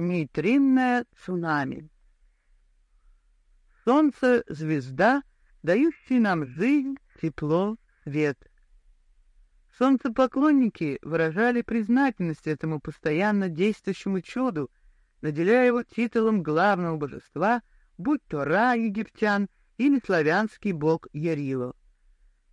Нейтринное цунами. Солнце — звезда, дающая нам жизнь, тепло, свет. Солнцепоклонники выражали признательность этому постоянно действующему чуду, наделяя его титулом главного божества, будь то Ра египтян или славянский бог Ярило.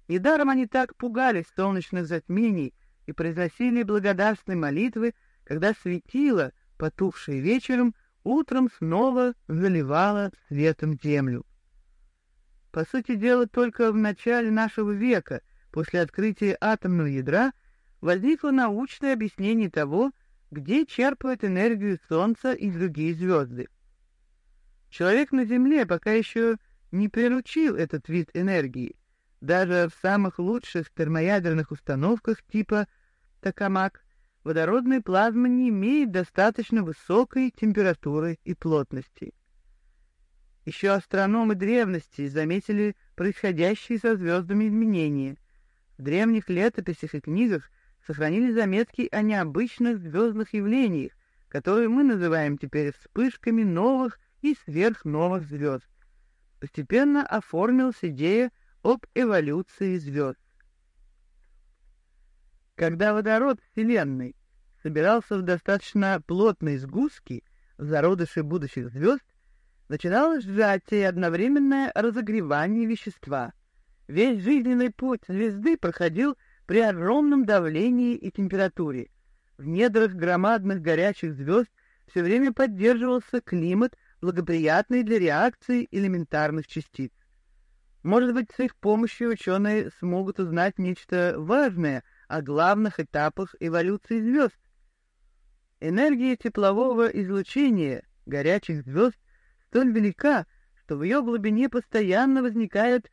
Недаром они так пугались солнечных затмений и произносили благодарственные молитвы, когда светило, потухшее вечером, утром снова заливало светом землю. По сути дела, только в начале нашего века, после открытия атомного ядра, возникло научное объяснение того, где черпают энергию Солнца и другие звезды. Человек на Земле пока еще не приручил этот вид энергии. Даже в самых лучших термоядерных установках типа «Токамак» водородная плазма не имеет достаточно высокой температуры и плотности. Еще астрономы древности заметили происходящие со звездами изменения. В древних летописях и книгах сохранились заметки о необычных звездных явлениях, которые мы называем теперь вспышками новых и сверхновых звезд. Постепенно оформилась идея об эволюции звезд. Когда водород Вселенной собирался в достаточно плотные сгустки зародыши будущих звезд, начиналось сжатие и одновременное разогревание вещества. Весь жизненный путь звезды проходил при огромном давлении и температуре. В недрах громадных горячих звезд все время поддерживался климат, благоприятный для реакции элементарных частиц. Может быть, с их помощью ученые смогут узнать нечто важное о главных этапах эволюции звезд. Энергия теплового излучения горячих звезд столь велика, что в ее глубине постоянно возникают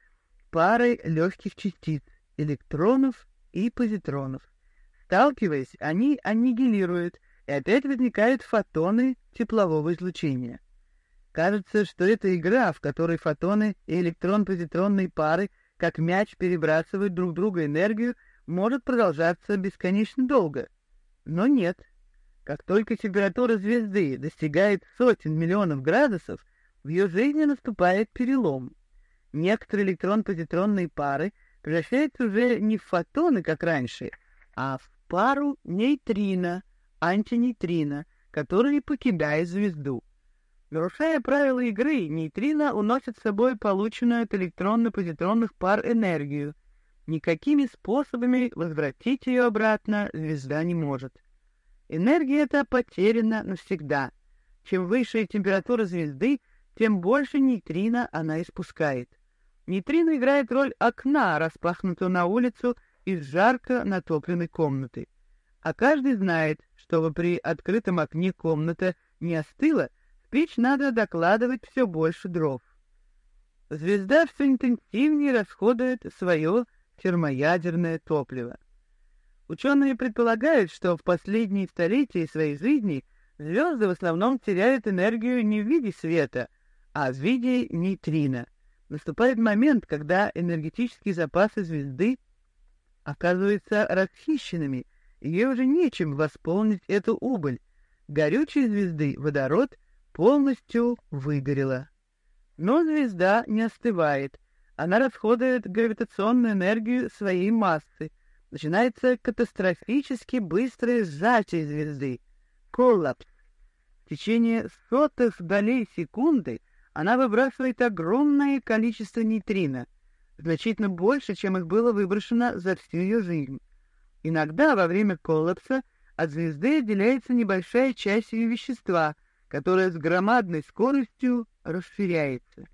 пары легких частиц, электронов и позитронов. Сталкиваясь, они аннигилируют, и опять возникают фотоны теплового излучения. Кажется, что это игра, в которой фотоны и электрон-позитронные пары, как мяч, перебрасывают друг друга энергию, может продолжаться бесконечно долго. Но нет. Как только температура звезды достигает сотен миллионов градусов, в ее жизни наступает перелом. Некоторые электрон-позитронные пары превращаются уже не в фотоны, как раньше, а в пару нейтрино, антинейтрино, которые покидают звезду. Нарушая правила игры, нейтрино уносят с собой полученную от электронно-позитронных пар энергию. Никакими способами возвратить ее обратно звезда не может. Энергия эта потеряна навсегда. Чем выше температура звезды, тем больше нейтрино она испускает. Нейтрино играет роль окна, распахнутого на улицу из жарко натопленной комнаты. А каждый знает, чтобы при открытом окне комната не остыла, в печь надо докладывать все больше дров. Звезда все интенсивнее расходует свое термоядерное топливо. Ученые предполагают, что в последние столетия своей жизни звезды в основном теряют энергию не в виде света, а в виде нейтрино. Наступает момент, когда энергетические запасы звезды оказываются расхищенными, и ей уже нечем восполнить эту убыль. Горючей звезды водород полностью выгорела. Но звезда не остывает. Она расходует гравитационную энергию своей массы — начинается катастрофически быстрое сжатие звезды, коллапс. В течение сотых долей секунды она выбрасывает огромное количество нейтрино, значительно больше, чем их было выброшено за всю ее жизнь. Иногда во время коллапса от звезды отделяется небольшая часть ее вещества, которая с громадной скоростью расширяется.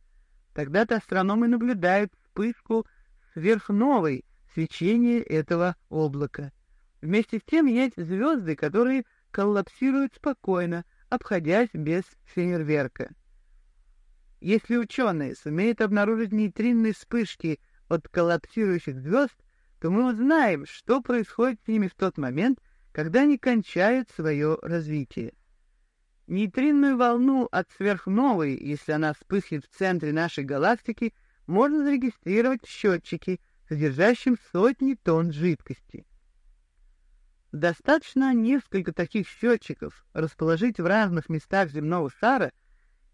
Тогда-то астрономы наблюдают вспышку сверхновой, свечение этого облака. Вместе с тем есть звезды, которые коллапсируют спокойно, обходясь без фейерверка. Если ученые сумеют обнаружить нейтринные вспышки от коллапсирующих звезд, то мы узнаем, что происходит с ними в тот момент, когда они кончают свое развитие. Нейтринную волну от сверхновой, если она вспыхнет в центре нашей галактики, можно зарегистрировать в счетчике, содержащим сотни тонн жидкости. Достаточно несколько таких счетчиков расположить в разных местах земного шара,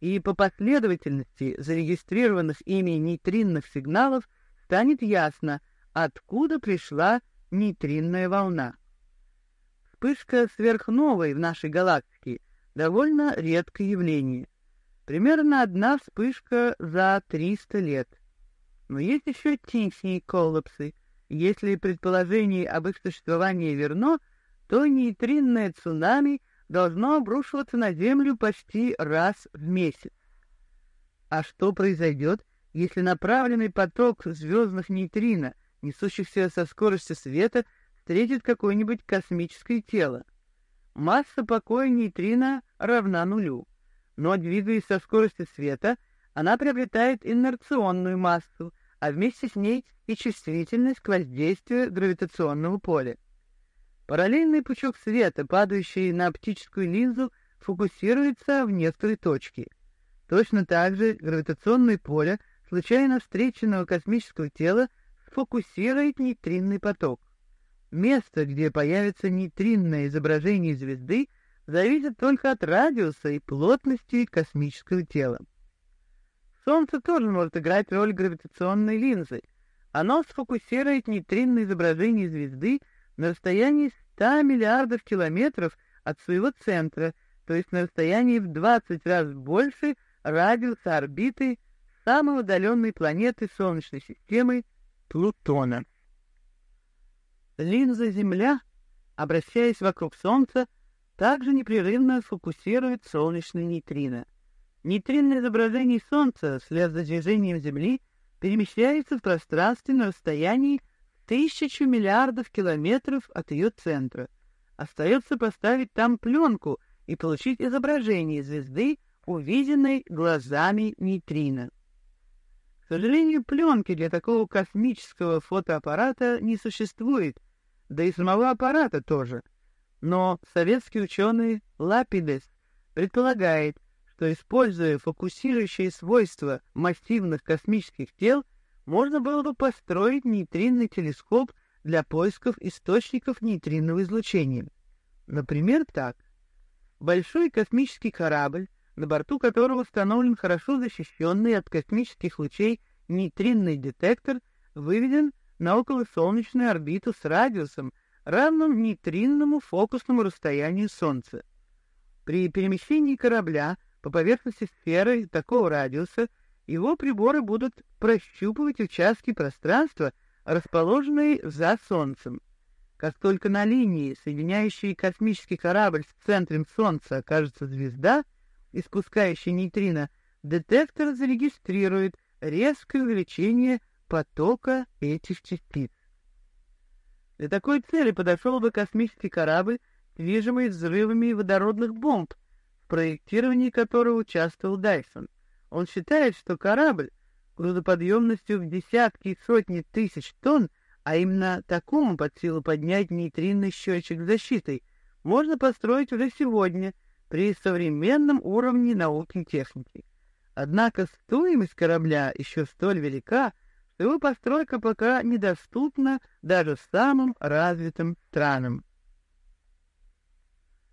и по последовательности зарегистрированных ими нейтринных сигналов станет ясно, откуда пришла нейтринная волна. Вспышка сверхновой в нашей галактике довольно редкое явление. Примерно одна вспышка за 300 лет. Но есть еще тихие коллапсы. Если предположение об их существовании верно, то нейтринное цунами должно обрушиваться на Землю почти раз в месяц. А что произойдет, если направленный поток звездных нейтрино, несущихся со скоростью света, встретит какое-нибудь космическое тело? Масса покоя нейтрино равна нулю, но, двигаясь со скоростью света, она приобретает инерционную массу, а вместе с ней и чувствительность к воздействию гравитационного поля. Параллельный пучок света, падающий на оптическую линзу, фокусируется в некоторой точке. Точно так же гравитационное поле случайно встреченного космического тела фокусирует нейтринный поток. Место, где появится нейтринное изображение звезды, зависит только от радиуса и плотности космического тела. Солнце тоже может играть роль гравитационной линзы. Оно сфокусирует нейтринное изображение звезды на расстоянии 100 миллиардов километров от своего центра, то есть на расстоянии в 20 раз больше радиуса орбиты самой удаленной планеты Солнечной системы Плутона. Линза Земля, обращаясь вокруг Солнца, также непрерывно фокусирует солнечные нейтрино. Нейтринное изображение Солнца вслед за движением Земли перемещается в пространстве на расстоянии тысячу миллиардов километров от ее центра. Остается поставить там пленку и получить изображение звезды, увиденной глазами нейтрино. К сожалению, пленки для такого космического фотоаппарата не существует, да и самого аппарата тоже. Но советский ученый Лапидес предполагает, что, используя фокусирующие свойства массивных космических тел, можно было бы построить нейтринный телескоп для поисков источников нейтринного излучения. Например, так. Большой космический корабль, на борту которого установлен хорошо защищенный от космических лучей нейтринный детектор, выведен на околосолнечную орбиту с радиусом, равным нейтринному фокусному расстоянию Солнца. При перемещении корабля по поверхности сферы такого радиуса его приборы будут прощупывать участки пространства, расположенные за Солнцем. Как только на линии, соединяющей космический корабль с центром Солнца, окажется звезда, испускающая нейтрино, детектор зарегистрирует резкое увеличение потока этих частиц. Для такой цели подошел бы космический корабль, движимый взрывами водородных бомб, в проектировании которого участвовал Дайсон. Он считает, что корабль грузоподъемностью в десятки и сотни тысяч тонн, а именно такому под силу поднять нейтринный счетчик защитой, можно построить уже сегодня при современном уровне науки и техники. Однако стоимость корабля еще столь велика, что его постройка пока недоступна даже самым развитым странам.